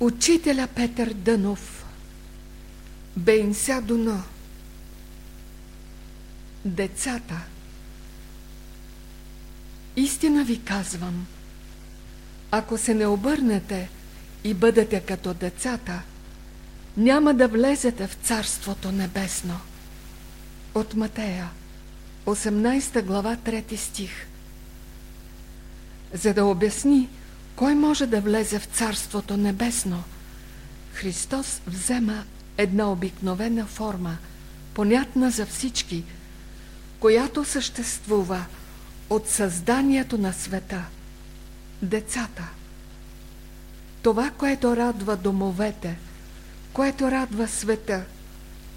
Учителя Петър Дънов Бейнся Дуно Децата Истина ви казвам, ако се не обърнете и бъдете като децата, няма да влезете в Царството Небесно. От Матея, 18 глава, 3 стих. За да обясни кой може да влезе в Царството Небесно, Христос взема една обикновена форма, понятна за всички, която съществува от създанието на света – децата. Това, което радва домовете, което радва света,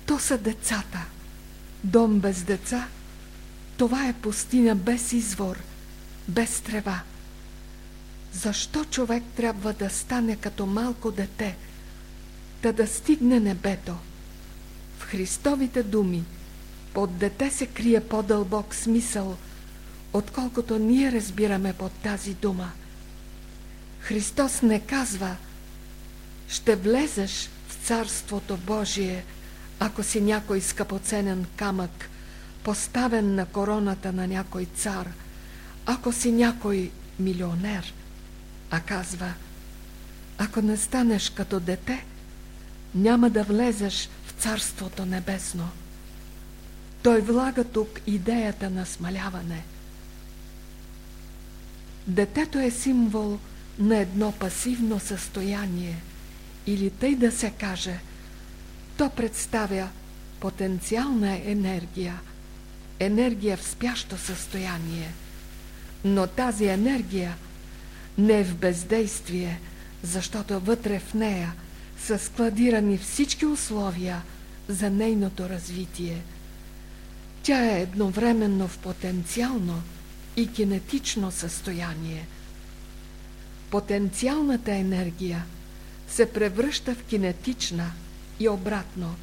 то са децата. Дом без деца – това е пустиня без извор, без трева. Защо човек трябва да стане като малко дете, да да стигне небето? В Христовите думи под дете се крие по-дълбок смисъл, отколкото ние разбираме под тази дума. Христос не казва ще влезеш в Царството Божие, ако си някой скъпоценен камък, поставен на короната на някой цар, ако си някой милионер – а казва ако не станеш като дете, няма да влезеш в Царството Небесно. Той влага тук идеята на смаляване. Детето е символ на едно пасивно състояние или тъй да се каже, то представя потенциална енергия, енергия в спящо състояние. Но тази енергия – не в бездействие, защото вътре в нея са складирани всички условия за нейното развитие. Тя е едновременно в потенциално и кинетично състояние. Потенциалната енергия се превръща в кинетична и обратно.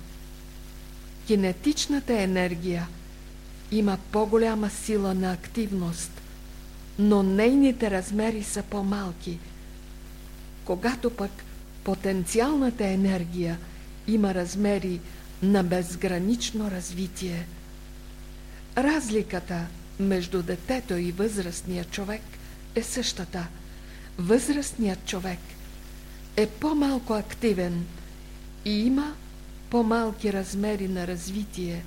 Кинетичната енергия има по-голяма сила на активност – но нейните размери са по-малки. Когато пък потенциалната енергия има размери на безгранично развитие. Разликата между детето и възрастния човек е същата. Възрастният човек е по-малко активен и има по-малки размери на развитие,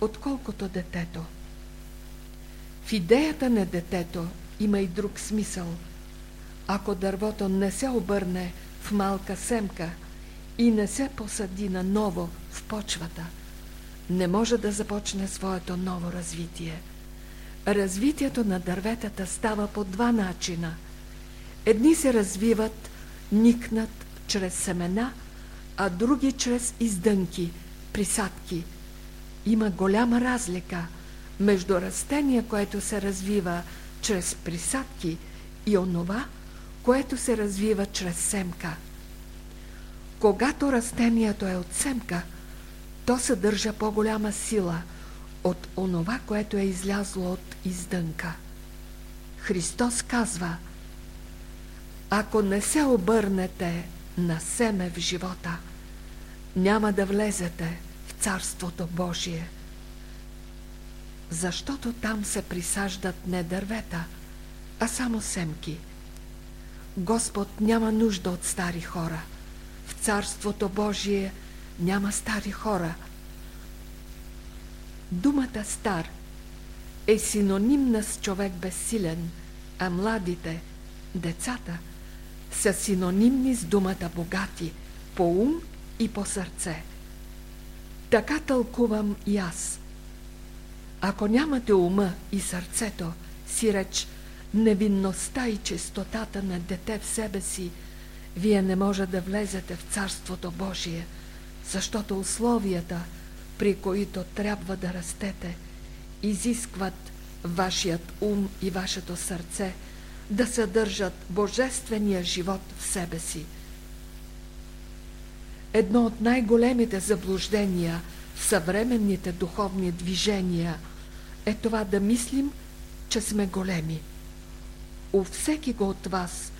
отколкото детето. В идеята на детето има и друг смисъл. Ако дървото не се обърне в малка семка и не се посади на ново в почвата, не може да започне своето ново развитие. Развитието на дърветата става по два начина. Едни се развиват, никнат чрез семена, а други чрез издънки, присадки. Има голяма разлика – между растение, което се развива чрез присадки и онова, което се развива чрез семка. Когато растението е от семка, то съдържа по-голяма сила от онова, което е излязло от издънка. Христос казва, ако не се обърнете на семе в живота, няма да влезете в Царството Божие – защото там се присаждат не дървета, а само семки. Господ няма нужда от стари хора. В Царството Божие няма стари хора. Думата стар е синонимна с човек безсилен, а младите, децата, са синонимни с думата богати, по ум и по сърце. Така тълкувам и аз – ако нямате ума и сърцето, си реч, невинността и чистотата на дете в себе си, вие не може да влезете в Царството Божие, защото условията, при които трябва да растете, изискват вашият ум и вашето сърце да съдържат божествения живот в себе си. Едно от най-големите заблуждения в съвременните духовни движения – е това да мислим, че сме големи. У всеки го от вас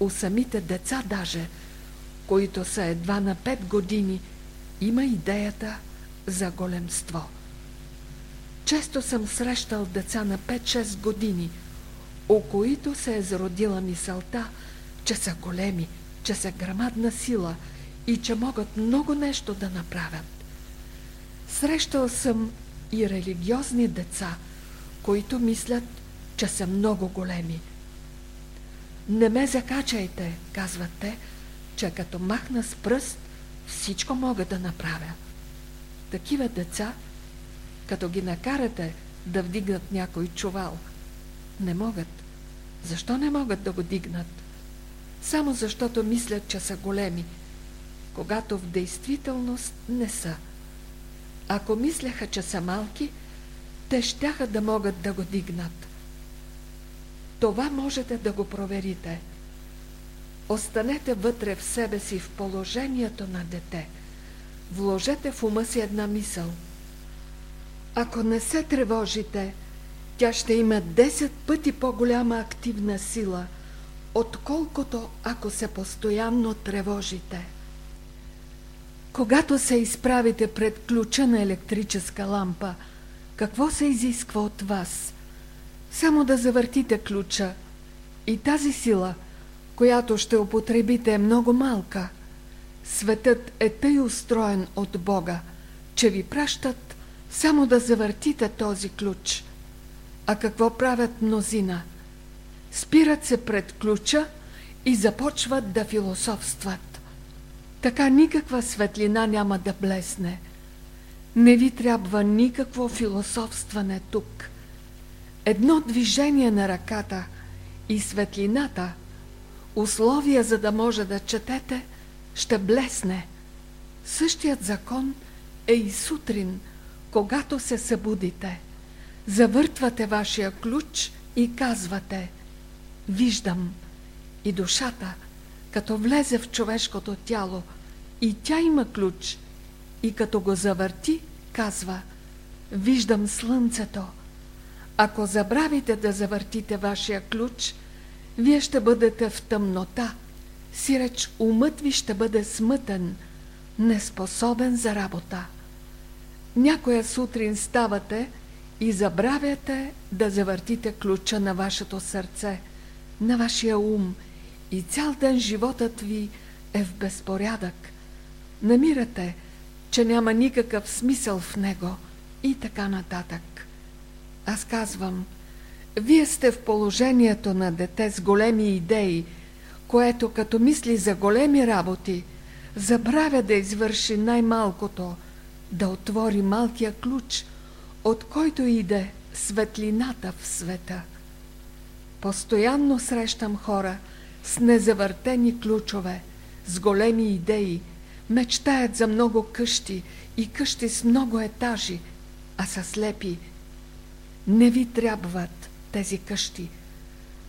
у самите деца даже, които са едва на 5 години, има идеята за големство. Често съм срещал деца на 5-6 години, у които се е зародила мисълта, че са големи, че са грамадна сила и че могат много нещо да направят. Срещал съм и религиозни деца, които мислят, че са много големи. Не ме закачайте, казват те, че като махна с пръст, всичко мога да направя. Такива деца, като ги накарате да вдигнат някой чувал, не могат. Защо не могат да го дигнат? Само защото мислят, че са големи, когато в действителност не са. Ако мислеха, че са малки, те щяха да могат да го дигнат. Това можете да го проверите. Останете вътре в себе си в положението на дете. Вложете в ума си една мисъл. Ако не се тревожите, тя ще има 10 пъти по-голяма активна сила, отколкото ако се постоянно тревожите. Когато се изправите пред ключа на електрическа лампа, какво се изисква от вас? Само да завъртите ключа и тази сила, която ще употребите е много малка. Светът е тъй устроен от Бога, че ви пращат само да завъртите този ключ. А какво правят мнозина? Спират се пред ключа и започват да философстват. Така никаква светлина няма да блесне. Не ви трябва никакво философстване тук. Едно движение на ръката и светлината, условия за да може да четете, ще блесне. Същият закон е и сутрин, когато се събудите. Завъртвате вашия ключ и казвате «Виждам» и душата – като влезе в човешкото тяло и тя има ключ и като го завърти, казва Виждам слънцето. Ако забравите да завъртите вашия ключ, вие ще бъдете в тъмнота, сиреч умът ви ще бъде смътен, неспособен за работа. Някоя сутрин ставате и забравяте да завъртите ключа на вашето сърце, на вашия ум – и цял ден животът ви е в безпорядък. Намирате, че няма никакъв смисъл в него и така нататък. Аз казвам, вие сте в положението на дете с големи идеи, което като мисли за големи работи, забравя да извърши най-малкото, да отвори малкия ключ, от който иде светлината в света. Постоянно срещам хора – с незавъртени ключове, с големи идеи, мечтаят за много къщи и къщи с много етажи, а са слепи. Не ви трябват тези къщи.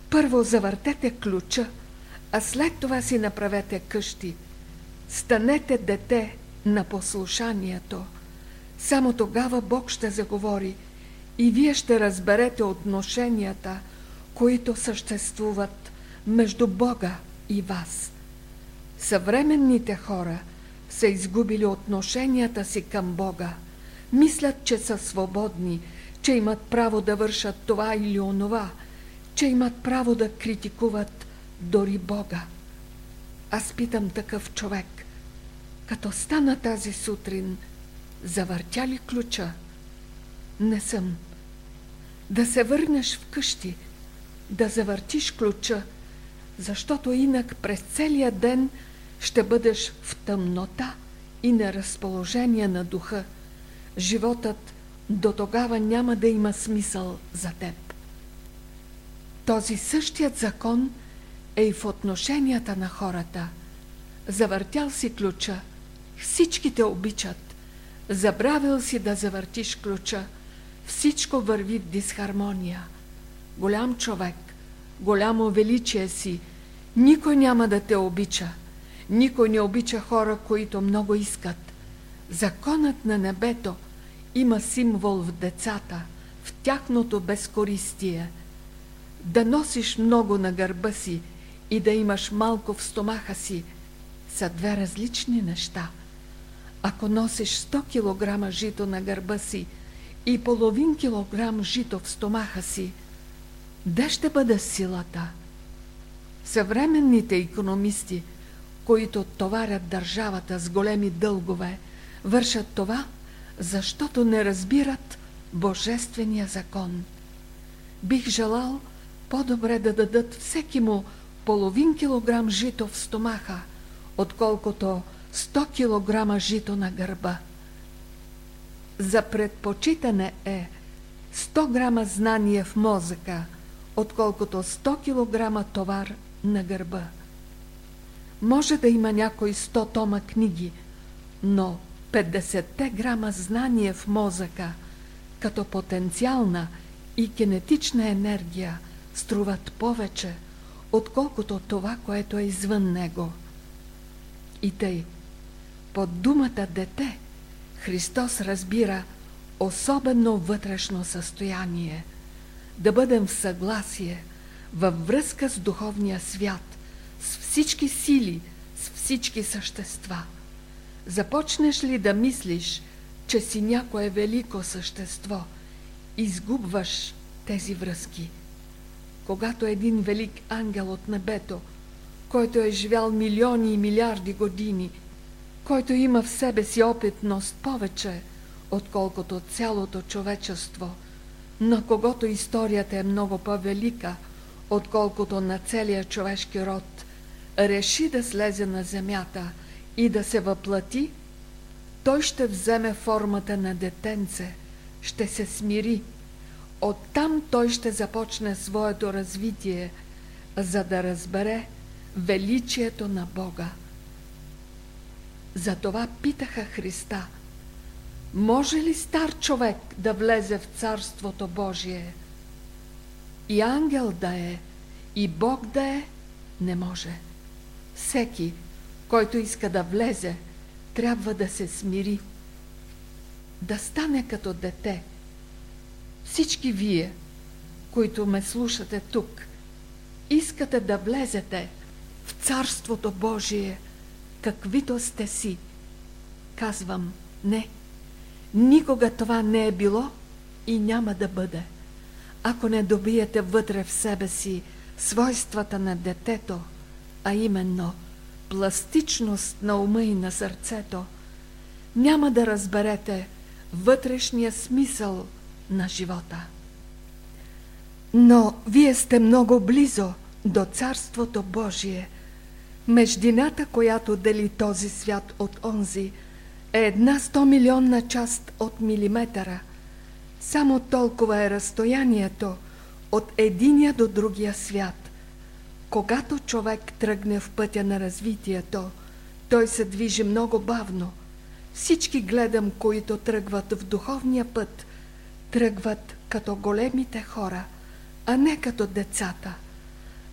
Първо завъртете ключа, а след това си направете къщи. Станете дете на послушанието. Само тогава Бог ще заговори и вие ще разберете отношенията, които съществуват между Бога и вас. Съвременните хора са изгубили отношенията си към Бога. Мислят, че са свободни, че имат право да вършат това или онова, че имат право да критикуват дори Бога. Аз питам такъв човек, като стана тази сутрин, завъртя ли ключа? Не съм. Да се върнеш вкъщи, да завъртиш ключа – защото инак през целия ден ще бъдеш в тъмнота и неразположение на духа. Животът до тогава няма да има смисъл за теб. Този същият закон е и в отношенията на хората. Завъртял си ключа, всички те обичат. Забравил си да завъртиш ключа, всичко върви в дисхармония. Голям човек, голямо величие си, никой няма да те обича. Никой не обича хора, които много искат. Законът на небето има символ в децата, в тяхното безкористие. Да носиш много на гърба си и да имаш малко в стомаха си са две различни неща. Ако носиш 100 кг жито на гърба си и половин килограм жито в стомаха си, де ще бъде силата? Съвременните економисти, които товарят държавата с големи дългове, вършат това, защото не разбират Божествения закон. Бих желал по-добре да дадат всеки му половин килограм жито в стомаха, отколкото 100 килограма жито на гърба. За предпочитане е 100 грама знание в мозъка, отколкото 100 килограма товар на гърба. Може да има някой 100 тома книги, но 50 грама знание в мозъка, като потенциална и кинетична енергия, струват повече, отколкото това, което е извън него. И тъй, под думата дете, Христос разбира особено вътрешно състояние, да бъдем в съгласие, във връзка с духовния свят, с всички сили, с всички същества. Започнеш ли да мислиш, че си някое велико същество, изгубваш тези връзки. Когато един велик ангел от небето, който е живял милиони и милиарди години, който има в себе си опитност повече, отколкото цялото човечество, на когото историята е много по-велика, отколкото на целия човешки род, реши да слезе на земята и да се въплати, той ще вземе формата на детенце, ще се смири. Оттам той ще започне своето развитие, за да разбере величието на Бога. Затова питаха Христа, може ли стар човек да влезе в Царството Божие? И ангел да е, и Бог да е, не може. Всеки, който иска да влезе, трябва да се смири, да стане като дете. Всички вие, които ме слушате тук, искате да влезете в Царството Божие, каквито сте си. Казвам, не, никога това не е било и няма да бъде. Ако не добиете вътре в себе си свойствата на детето, а именно – пластичност на ума и на сърцето, няма да разберете вътрешния смисъл на живота. Но вие сте много близо до Царството Божие. Междината, която дели този свят от онзи, е една 100 милионна част от милиметъра. Само толкова е разстоянието от единия до другия свят. Когато човек тръгне в пътя на развитието, той се движи много бавно. Всички гледам, които тръгват в духовния път, тръгват като големите хора, а не като децата.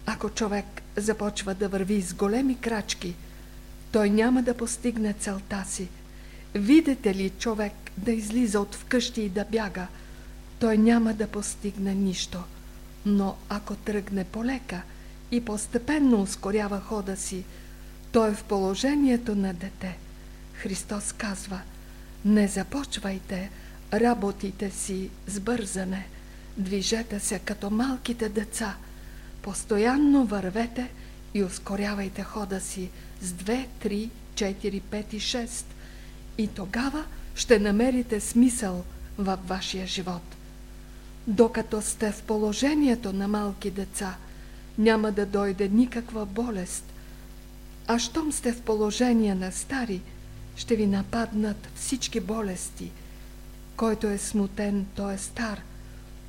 Ако човек започва да върви с големи крачки, той няма да постигне целта си. Видите ли човек да излиза от вкъщи и да бяга, той няма да постигне нищо. Но ако тръгне полека – и постепенно ускорява хода си. Той е в положението на дете. Христос казва, не започвайте работите си с бързане, движете се като малките деца, постоянно вървете и ускорявайте хода си с 2, 3, 4, 5 и 6 и тогава ще намерите смисъл във вашия живот. Докато сте в положението на малки деца – няма да дойде никаква болест. А щом сте в положение на стари, ще ви нападнат всички болести. Който е смутен, той е стар.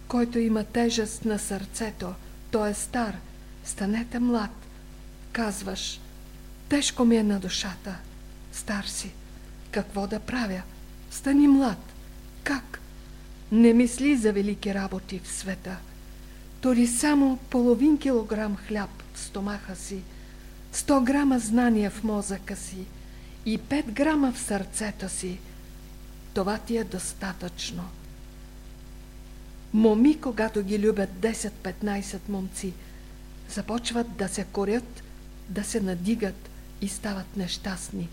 Който има тежест на сърцето, той е стар. Станете млад. Казваш, тежко ми е на душата. Стар си. Какво да правя? Стани млад. Как? Не мисли за велики работи в света тори само половин килограм хляб в стомаха си, 100 грама знания в мозъка си и 5 грама в сърцето си, това ти е достатъчно. Моми, когато ги любят 10-15 момци, започват да се корят, да се надигат и стават нещастни.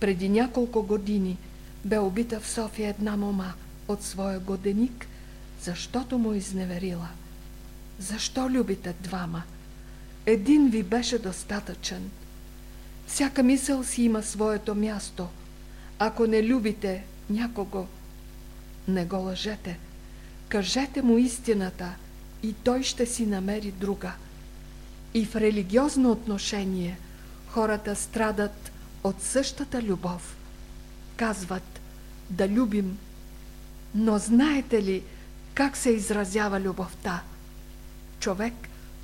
Преди няколко години бе убита в София една мома от своя годеник, защото му изневерила. Защо любите двама? Един ви беше достатъчен. Всяка мисъл си има своето място. Ако не любите някого, не го лъжете. Кажете му истината и той ще си намери друга. И в религиозно отношение хората страдат от същата любов. Казват да любим, но знаете ли как се изразява любовта? Човек,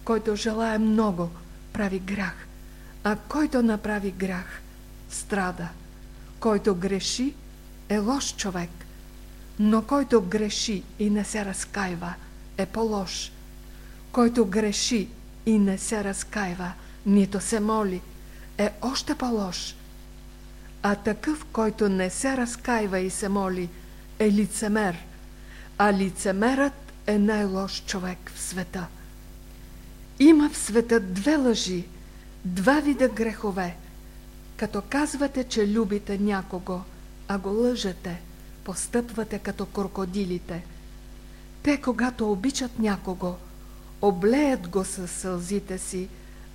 който желая много, прави грях, а който направи грях, страда. Който греши, е лош човек, но който греши и не се разкаива, е по-лош. Който греши и не се разкаива, нито се моли, е още по-лош. А такъв, който не се разкаива и се моли, е лицемер. А лицемерът е най-лош човек в света. Има в света две лъжи, два вида грехове. Като казвате, че любите някого, а го лъжете, постъпвате като крокодилите. Те, когато обичат някого, облеят го със сълзите си,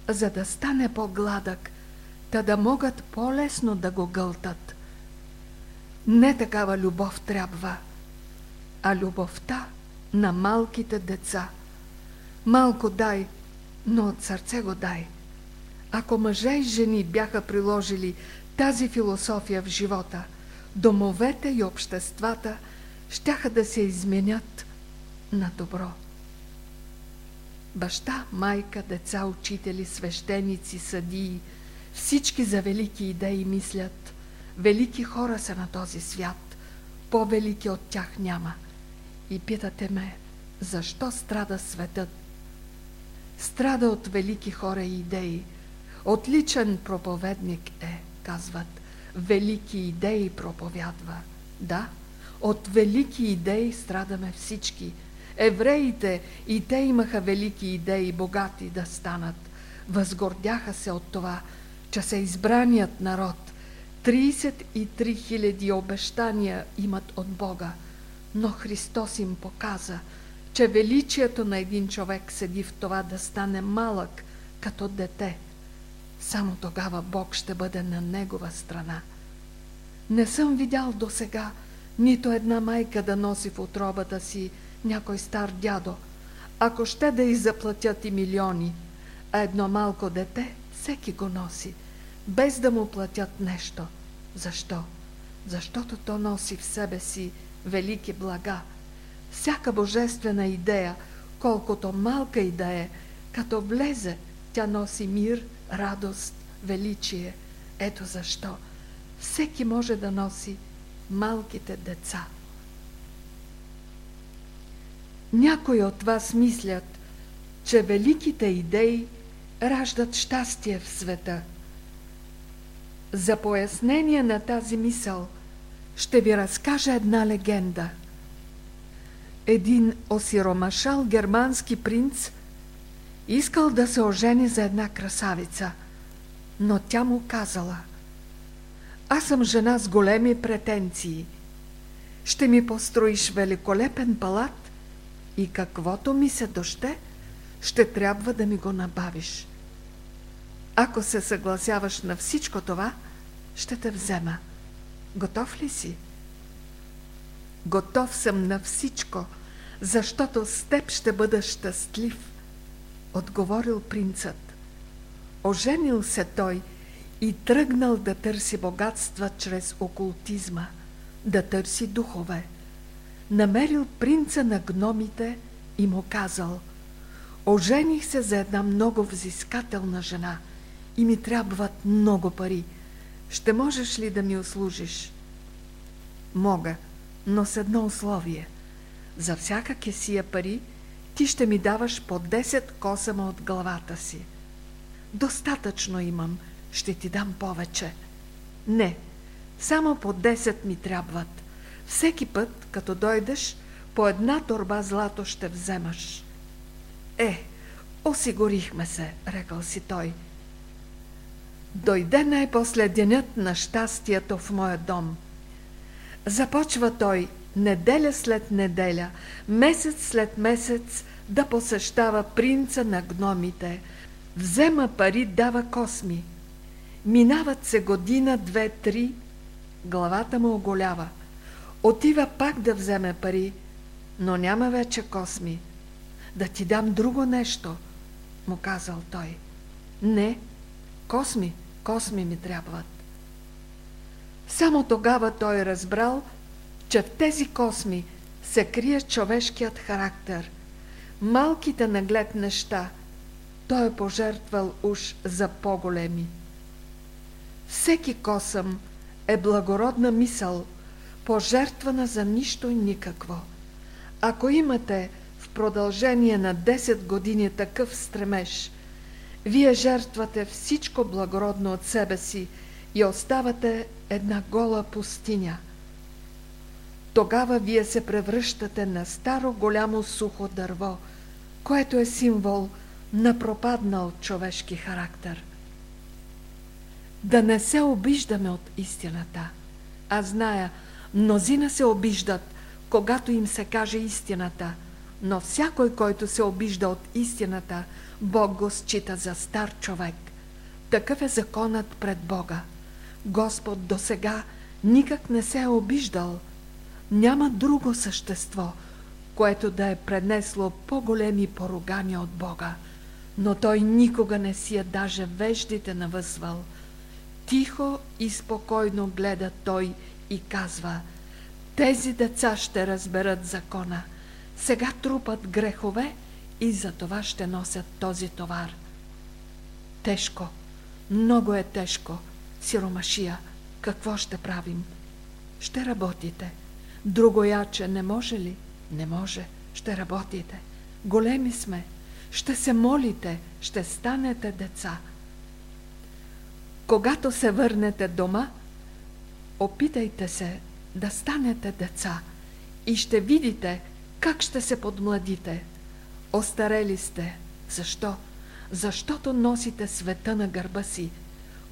за да стане по-гладък, та да могат по-лесно да го гълтат. Не такава любов трябва, а любовта на малките деца. Малко дай, но от сърце го дай. Ако мъже и жени бяха приложили тази философия в живота, домовете и обществата щяха да се изменят на добро. Баща, майка, деца, учители, свещеници, съдии, всички за велики идеи мислят. Велики хора са на този свят, по-велики от тях няма. И питате ме, защо страда светът? Страда от велики хора и идеи. Отличен проповедник е, казват. Велики идеи проповядва. Да, от велики идеи страдаме всички. Евреите и те имаха велики идеи, богати да станат. Възгордяха се от това, че са избраният народ. 33 000 обещания имат от Бога, но Христос им показа – че величието на един човек седи в това да стане малък като дете. Само тогава Бог ще бъде на негова страна. Не съм видял до сега нито една майка да носи в отробата си някой стар дядо, ако ще да й заплатят и милиони, а едно малко дете всеки го носи, без да му платят нещо. Защо? Защото то носи в себе си велики блага – всяка божествена идея, колкото малка и да е, като влезе, тя носи мир, радост, величие. Ето защо всеки може да носи малките деца. Някои от вас мислят, че великите идеи раждат щастие в света. За пояснение на тази мисъл ще ви разкажа една легенда – един осиромашал германски принц искал да се ожени за една красавица, но тя му казала Аз съм жена с големи претенции. Ще ми построиш великолепен палат и каквото ми се доще, ще трябва да ми го набавиш. Ако се съгласяваш на всичко това, ще те взема. Готов ли си? Готов съм на всичко, защото с теб ще бъда щастлив, отговорил принцът. Оженил се той и тръгнал да търси богатства чрез окултизма, да търси духове. Намерил принца на гномите и му казал Ожених се за една много взискателна жена и ми трябват много пари. Ще можеш ли да ми услужиш? Мога, но с едно условие. За всяка кесия пари ти ще ми даваш по 10 косама от главата си. Достатъчно имам, ще ти дам повече. Не, само по 10 ми трябват. Всеки път, като дойдеш, по една торба злато ще вземаш. Е, Осигурихме се, рекал си той. Дойде най-после денят на щастието в моя дом. Започва той неделя след неделя, месец след месец да посещава принца на гномите. Взема пари, дава косми. Минават се година, две, три, главата му оголява. Отива пак да вземе пари, но няма вече косми. Да ти дам друго нещо, му казал той. Не, косми, косми ми трябват. Само тогава той разбрал, че в тези косми се крие човешкият характер. Малките наглед неща той е пожертвал уж за по-големи. Всеки косъм е благородна мисъл, пожертвана за нищо и никакво. Ако имате в продължение на 10 години такъв стремеж, вие жертвате всичко благородно от себе си и оставате една гола пустиня. Тогава вие се превръщате на старо голямо сухо дърво, което е символ на пропаднал човешки характер. Да не се обиждаме от истината. Аз зная, мнозина се обиждат, когато им се каже истината, но всякой, който се обижда от истината, Бог го счита за стар човек. Такъв е законът пред Бога. Господ до сега никак не се е обиждал. Няма друго същество, което да е пренесло по-големи поругания от Бога. Но той никога не си е даже веждите навъзвал. Тихо и спокойно гледа той и казва Тези деца ще разберат закона. Сега трупат грехове и за това ще носят този товар. Тежко, много е тежко, сиромашия, какво ще правим? Ще работите. Друго яче не може ли? Не може. Ще работите. Големи сме. Ще се молите. Ще станете деца. Когато се върнете дома, опитайте се да станете деца и ще видите как ще се подмладите. Остарели сте. Защо? Защото носите света на гърба си.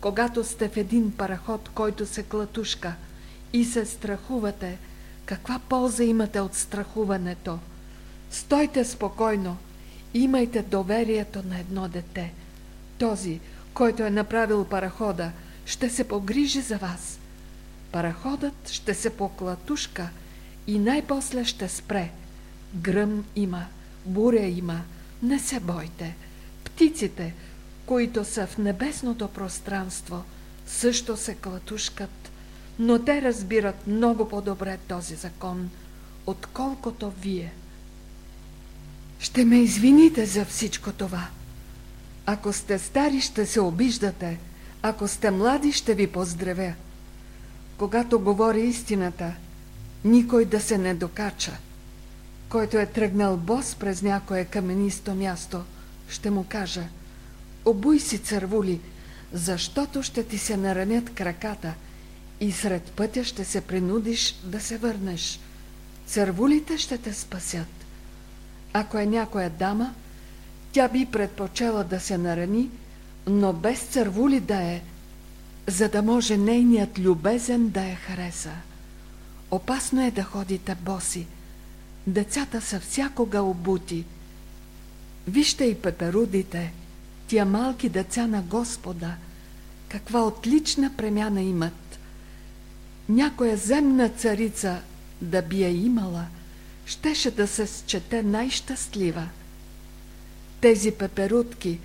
Когато сте в един параход, който се клатушка и се страхувате, каква полза имате от страхуването? Стойте спокойно, имайте доверието на едно дете. Този, който е направил парахода, ще се погрижи за вас. Параходът ще се поклатушка и най-после ще спре. Гръм има, буря има, не се бойте. Птиците, които са в небесното пространство, също се клатушкат, но те разбират много по-добре този закон, отколкото вие. Ще ме извините за всичко това. Ако сте стари, ще се обиждате, ако сте млади, ще ви поздравя. Когато говори истината, никой да се не докача. Който е тръгнал бос през някое каменисто място, ще му кажа Обуй си цървули, защото ще ти се наранят краката и сред пътя ще се принудиш да се върнеш. Цървулите ще те спасят. Ако е някоя дама, тя би предпочела да се нарани, но без цървули да е, за да може нейният любезен да я хареса. Опасно е да ходите боси. Децата са всякога обути. Вижте и пеперудите, тия малки деца на Господа, каква отлична премяна имат. Някоя земна царица да би я имала, щеше да се счете най-щастлива. Тези пеперутки,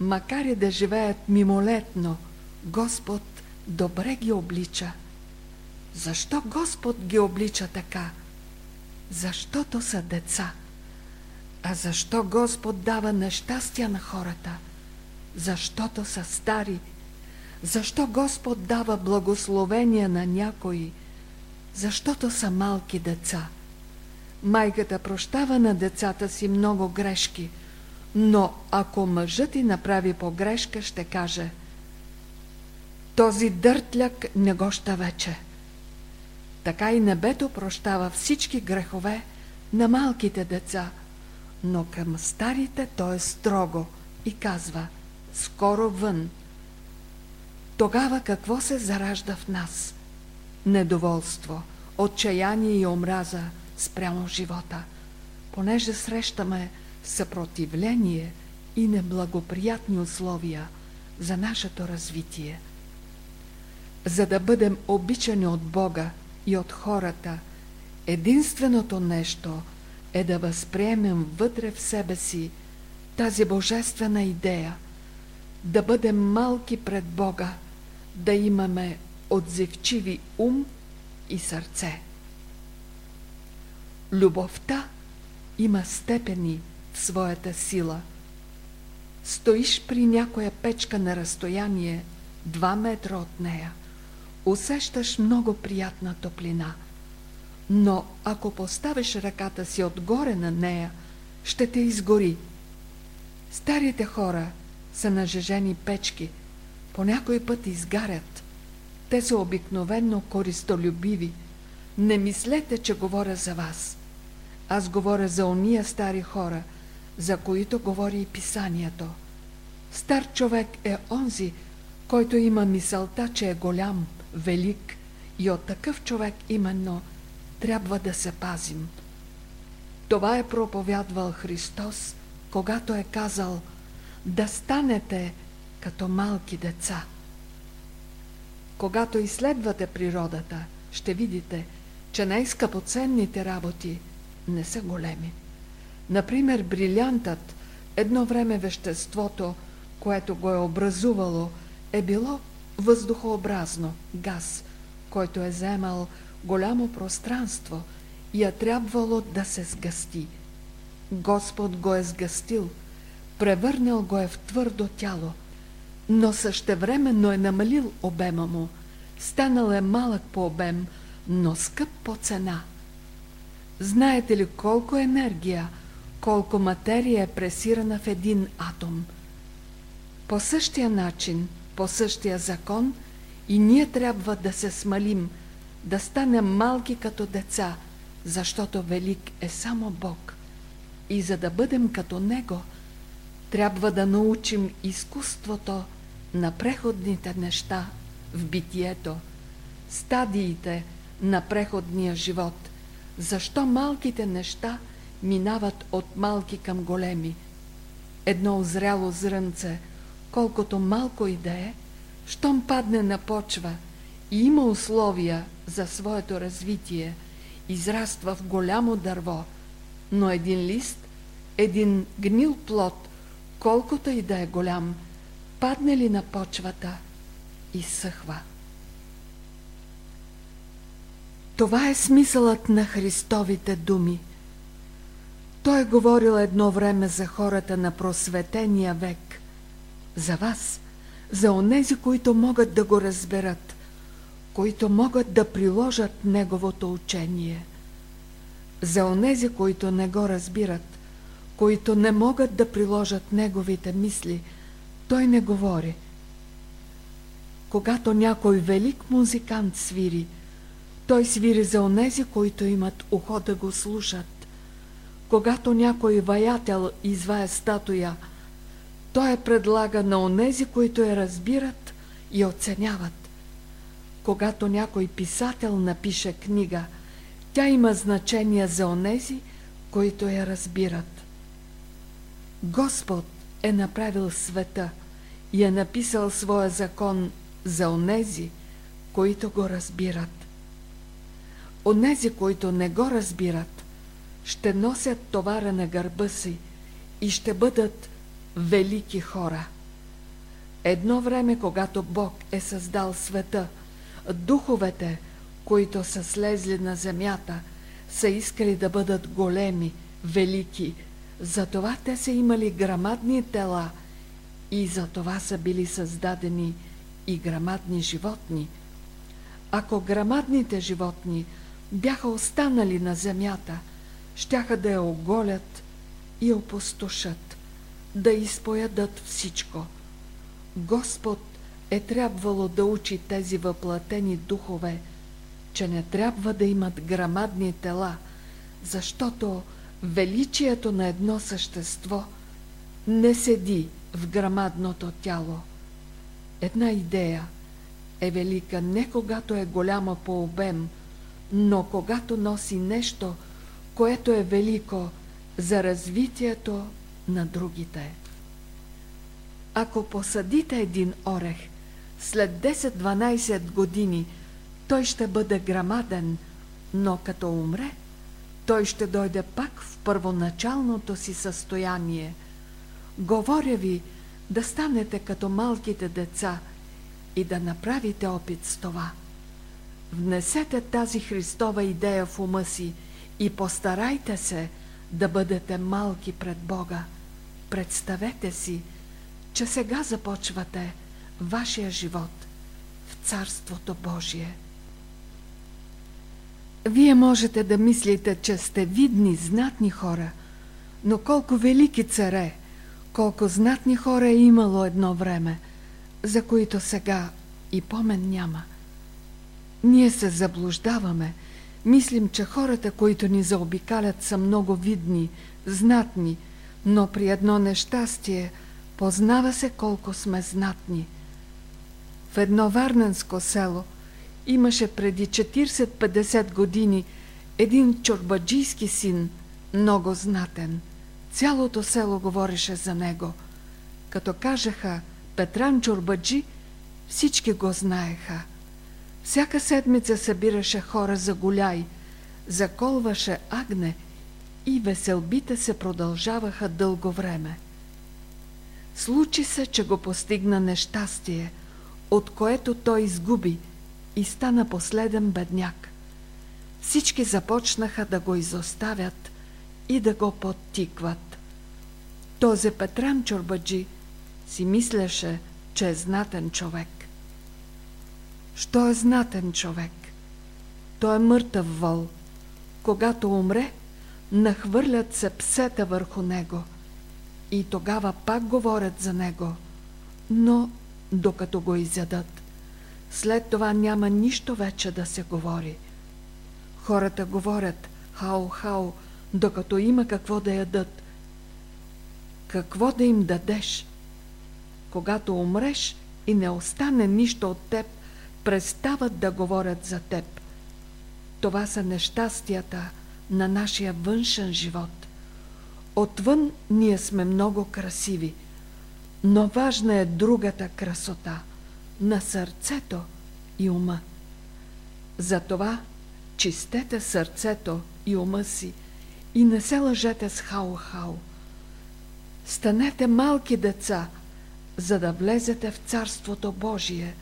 макар и да живеят мимолетно, Господ добре ги облича. Защо Господ ги облича така? Защото са деца. А защо Господ дава нещастия на хората? Защото са стари. Защо Господ дава благословения на някои? Защото са малки деца. Майката прощава на децата си много грешки, но ако мъжът ти направи погрешка, ще каже Този дъртляк не го ща вече. Така и небето прощава всички грехове на малките деца, но към старите той е строго и казва «Скоро вън». Тогава какво се заражда в нас? Недоволство, отчаяние и омраза спрямо живота, понеже срещаме съпротивление и неблагоприятни условия за нашето развитие. За да бъдем обичани от Бога и от хората, единственото нещо е да възприемем вътре в себе си тази божествена идея, да бъдем малки пред Бога, да имаме отзивчиви ум и сърце. Любовта има степени в своята сила. Стоиш при някоя печка на разстояние 2 метра от нея. Усещаш много приятна топлина. Но ако поставиш ръката си отгоре на нея, ще те изгори. Старите хора са нажежени печки, по някой път изгарят. Те са обикновенно користолюбиви. Не мислете, че говоря за вас. Аз говоря за ония стари хора, за които говори и писанието. Стар човек е онзи, който има мисълта, че е голям, велик и от такъв човек именно трябва да се пазим. Това е проповядвал Христос, когато е казал да станете като малки деца. Когато изследвате природата, ще видите, че най-скъпоценните работи не са големи. Например, брилянтът, едно време веществото, което го е образувало, е било въздухообразно, газ, който е вземал голямо пространство и е трябвало да се сгъсти. Господ го е сгъстил, превърнал го е в твърдо тяло, но същевременно е намалил обема му, станал е малък по обем, но скъп по цена. Знаете ли колко енергия, колко материя е пресирана в един атом? По същия начин, по същия закон и ние трябва да се смалим, да станем малки като деца, защото велик е само Бог. И за да бъдем като Него, трябва да научим изкуството на преходните неща в битието, стадиите на преходния живот. Защо малките неща минават от малки към големи? Едно озряло зрънце, колкото малко и да е, щом падне на почва и има условия за своето развитие, израства в голямо дърво, но един лист, един гнил плод, колкото и да е голям, падне ли на почвата, изсъхва. Това е смисълът на Христовите думи. Той е говорил едно време за хората на просветения век, за вас, за онези, които могат да го разберат, които могат да приложат Неговото учение. За онези, които не го разбират, които не могат да приложат Неговите мисли, Той не говори. Когато някой велик музикант свири, той свири за онези, които имат ухо да го слушат. Когато някой ваятел извая статуя, той я предлага на онези, които я разбират и оценяват. Когато някой писател напише книга, тя има значение за онези, които я разбират. Господ е направил света и е написал своя закон за онези, които го разбират. Онези, които не го разбират, ще носят товара на гърба си и ще бъдат велики хора. Едно време, когато Бог е създал света, духовете, които са слезли на земята, са искали да бъдат големи, велики, затова те са имали грамадни тела и затова са били създадени и грамадни животни. Ако грамадните животни бяха останали на земята, щяха да я оголят и опустошат, да изпоядат всичко. Господ е трябвало да учи тези въплатени духове, че не трябва да имат грамадни тела, защото Величието на едно същество не седи в грамадното тяло. Една идея е велика не когато е голяма по обем, но когато носи нещо, което е велико за развитието на другите. Ако посадите един орех, след 10-12 години той ще бъде грамаден, но като умре, той ще дойде пак в първоначалното си състояние. Говоря ви да станете като малките деца и да направите опит с това. Внесете тази Христова идея в ума си и постарайте се да бъдете малки пред Бога. Представете си, че сега започвате вашия живот в Царството Божие. Вие можете да мислите, че сте видни, знатни хора, но колко велики царе, колко знатни хора е имало едно време, за които сега и помен няма. Ние се заблуждаваме, мислим, че хората, които ни заобикалят, са много видни, знатни, но при едно нещастие познава се колко сме знатни. В едно варненско село – имаше преди 40-50 години един чорбаджийски син, много знатен. Цялото село говореше за него. Като кажеха Петран Чорбаджи, всички го знаеха. Всяка седмица събираше хора за голяй, заколваше агне и веселбите се продължаваха дълго време. Случи се, че го постигна нещастие, от което той изгуби – и стана последен бедняк. Всички започнаха да го изоставят и да го подтикват. Този Петран Чорбаджи си мислеше, че е знатен човек. Що е знатен човек? Той е мъртъв вол. Когато умре, нахвърлят се псета върху него и тогава пак говорят за него, но докато го изядат. След това няма нищо вече да се говори. Хората говорят хао-хао, докато има какво да ядат. Какво да им дадеш? Когато умреш и не остане нищо от теб, престават да говорят за теб. Това са нещастията на нашия външен живот. Отвън ние сме много красиви, но важна е другата красота – на сърцето и ума. Затова чистете сърцето и ума си и не се лъжете с хао-хао. Станете малки деца, за да влезете в Царството Божие,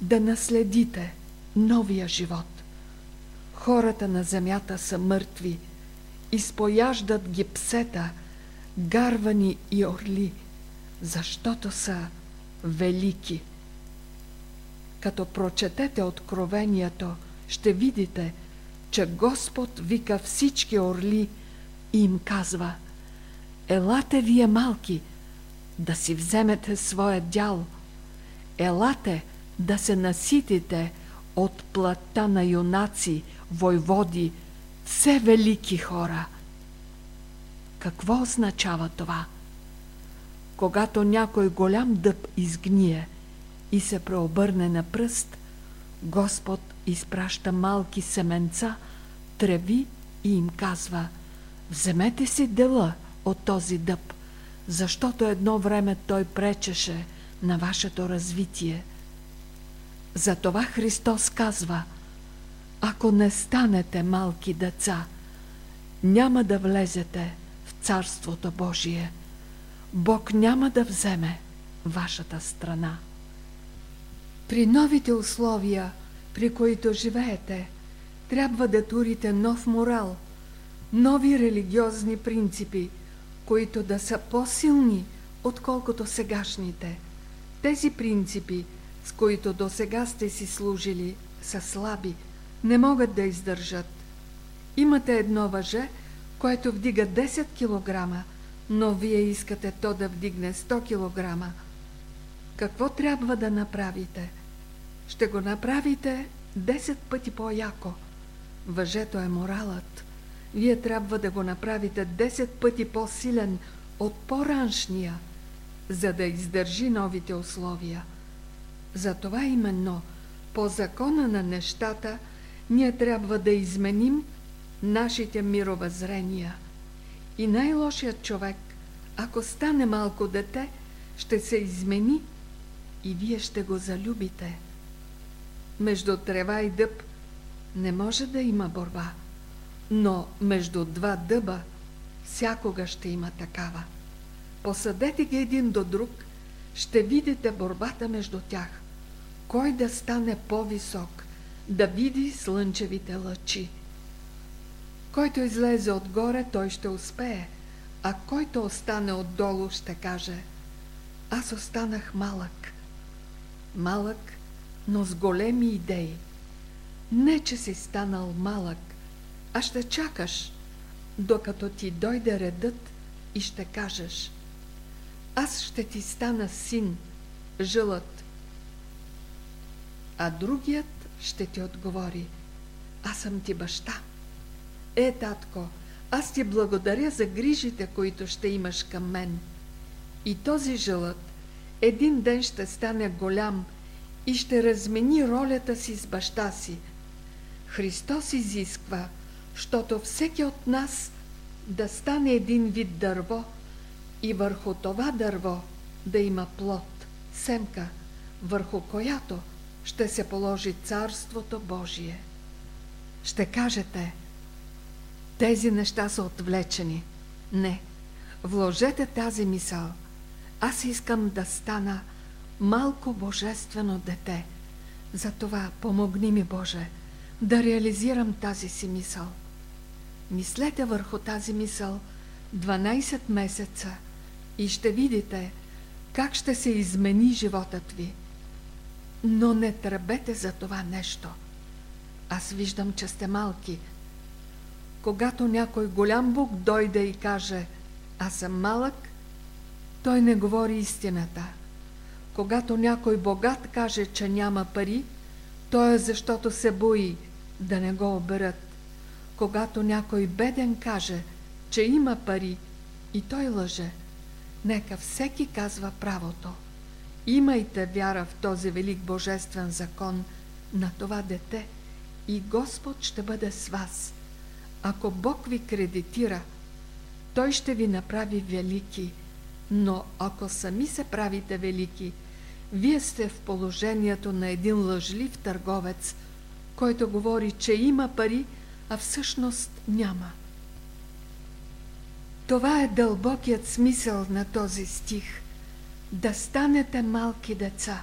да наследите новия живот. Хората на земята са мъртви, изпояждат ги псета, гарвани и орли, защото са велики. Като прочетете Откровението, ще видите, че Господ вика всички орли и им казва Елате вие малки, да си вземете своя дял. Елате да се наситите от плата на юнаци, войводи, все велики хора. Какво означава това? Когато някой голям дъб изгние – и се преобърне на пръст, Господ изпраща малки семенца, треви и им казва Вземете си дела от този дъб, защото едно време той пречеше на вашето развитие. Затова Христос казва Ако не станете малки деца, няма да влезете в Царството Божие. Бог няма да вземе вашата страна. При новите условия, при които живеете, трябва да турите нов морал, нови религиозни принципи, които да са по-силни, отколкото сегашните. Тези принципи, с които до сега сте си служили, са слаби, не могат да издържат. Имате едно въже, което вдига 10 кг, но вие искате то да вдигне 100 кг. Какво трябва да направите? Ще го направите 10 пъти по-яко. Въжето е моралът. вие трябва да го направите 10 пъти по-силен от по-раншния, за да издържи новите условия. Затова именно по закона на нещата ние трябва да изменим нашите мировъззрения. И най-лошият човек, ако стане малко дете, ще се измени и вие ще го залюбите. Между трева и дъб не може да има борба, но между два дъба всякога ще има такава. Посадете ги един до друг, ще видите борбата между тях. Кой да стане по-висок, да види слънчевите лъчи. Който излезе отгоре, той ще успее, а който остане отдолу, ще каже Аз останах малък. Малък, но с големи идеи. Не, че си станал малък, а ще чакаш, докато ти дойде редът и ще кажеш Аз ще ти стана син, жълът. А другият ще ти отговори Аз съм ти баща. Е, татко, аз ти благодаря за грижите, които ще имаш към мен. И този жълът един ден ще стане голям и ще размени ролята си с баща си. Христос изисква, защото всеки от нас да стане един вид дърво и върху това дърво да има плод, семка, върху която ще се положи Царството Божие. Ще кажете – тези неща са отвлечени. Не. Вложете тази мисъл. Аз искам да стана малко божествено дете. Затова помогни ми, Боже, да реализирам тази си мисъл. Мислете върху тази мисъл 12 месеца и ще видите как ще се измени животът ви. Но не тръбете за това нещо. Аз виждам, че сте малки – когато някой голям Бог дойде и каже «Аз съм малък», той не говори истината. Когато някой богат каже, че няма пари, то е защото се бои да не го оберат. Когато някой беден каже, че има пари и той лъже, нека всеки казва правото. Имайте вяра в този велик божествен закон на това дете и Господ ще бъде с вас. Ако Бог ви кредитира, Той ще ви направи велики, но ако сами се правите велики, вие сте в положението на един лъжлив търговец, който говори, че има пари, а всъщност няма. Това е дълбокият смисъл на този стих – да станете малки деца.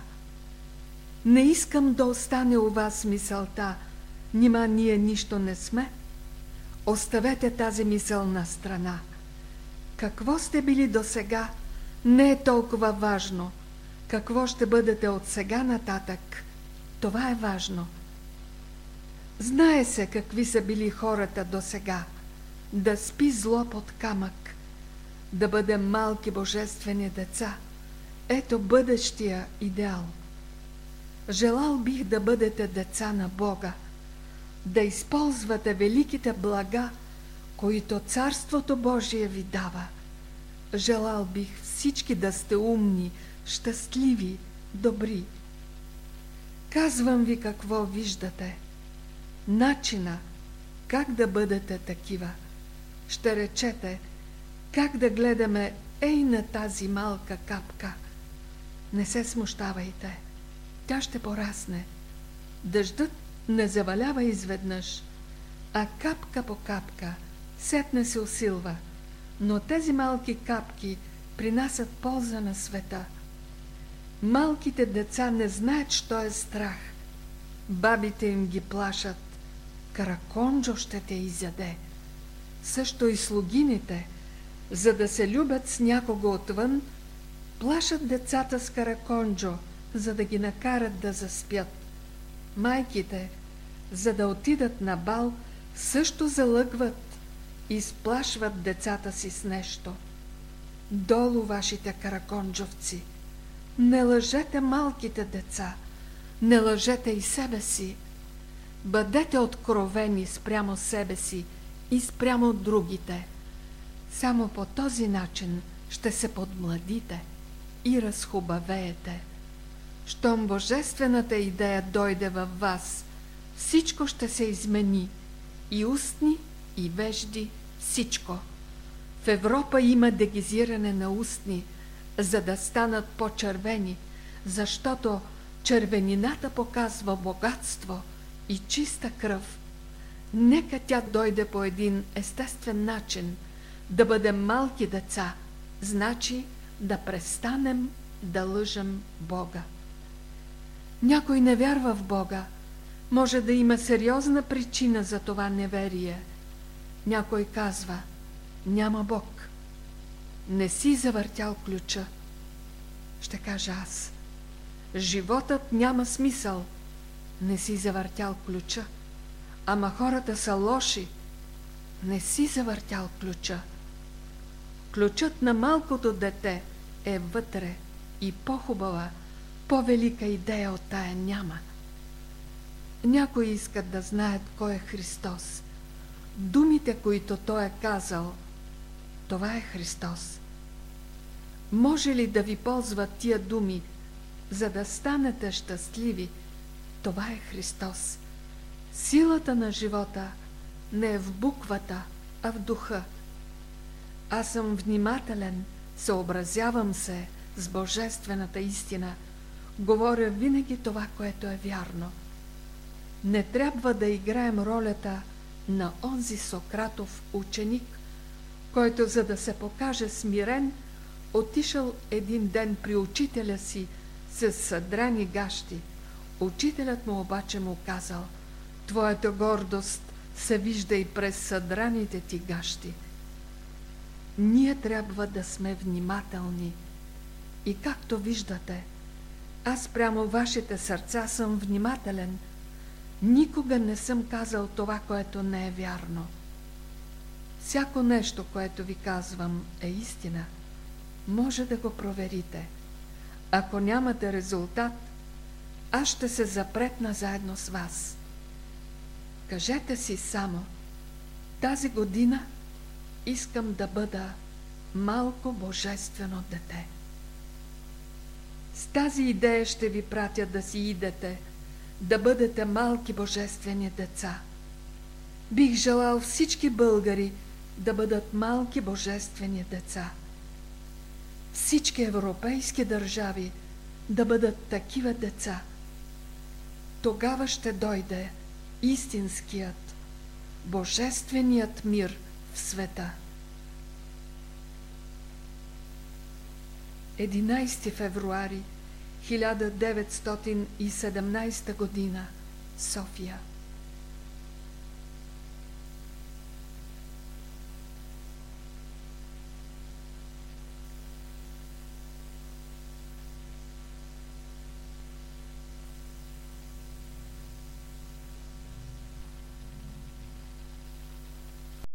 Не искам да остане у вас мисълта, нима ние нищо не сме – Оставете тази мисъл на страна. Какво сте били до сега, не е толкова важно. Какво ще бъдете от сега нататък, това е важно. Знае се какви са били хората до сега. Да спи зло под камък, да бъдем малки божествени деца. Ето бъдещия идеал. Желал бих да бъдете деца на Бога да използвате великите блага, които Царството Божие ви дава. Желал бих всички да сте умни, щастливи, добри. Казвам ви какво виждате. Начина как да бъдете такива. Ще речете как да гледаме ей на тази малка капка. Не се смущавайте. Тя ще порасне. Дъждът не завалява изведнъж, а капка по капка сетне се усилва, но тези малки капки принасят полза на света. Малките деца не знаят, що е страх. Бабите им ги плашат. Караконджо ще те изяде. Също и слугините, за да се любят с някого отвън, плашат децата с караконджо, за да ги накарат да заспят. Майките, за да отидат на бал, също залъгват и сплашват децата си с нещо. Долу вашите караконджовци! Не лъжете малките деца, не лъжете и себе си. Бъдете откровени спрямо себе си и спрямо другите. Само по този начин ще се подмладите и разхубавеете. Щом божествената идея дойде във вас, всичко ще се измени – и устни, и вежди, всичко. В Европа има дегизиране на устни, за да станат по-червени, защото червенината показва богатство и чиста кръв. Нека тя дойде по един естествен начин, да бъдем малки деца, значи да престанем да лъжем Бога. Някой не вярва в Бога, може да има сериозна причина за това неверие. Някой казва, няма Бог. Не си завъртял ключа. Ще кажа аз. Животът няма смисъл. Не си завъртял ключа. Ама хората са лоши. Не си завъртял ключа. Ключът на малкото дете е вътре и по-хубава, по-велика идея от тая няма. Някои искат да знаят кой е Христос. Думите, които Той е казал, това е Христос. Може ли да ви ползват тия думи, за да станете щастливи? Това е Христос. Силата на живота не е в буквата, а в духа. Аз съм внимателен, съобразявам се с Божествената истина, говоря винаги това, което е вярно – не трябва да играем ролята на онзи Сократов ученик, който за да се покаже смирен, отишъл един ден при учителя си с съдрани гащи. Учителят му обаче му казал, твоята гордост се вижда и през съдраните ти гащи. Ние трябва да сме внимателни. И както виждате, аз прямо вашите сърца съм внимателен – Никога не съм казал това, което не е вярно. Всяко нещо, което ви казвам, е истина. Може да го проверите. Ако нямате резултат, аз ще се запретна заедно с вас. Кажете си само, тази година искам да бъда малко божествено дете. С тази идея ще ви пратя да си идете – да бъдете малки божествени деца. Бих желал всички българи да бъдат малки божествени деца. Всички европейски държави да бъдат такива деца. Тогава ще дойде истинският, божественият мир в света. 11 февруари 1917 година, София.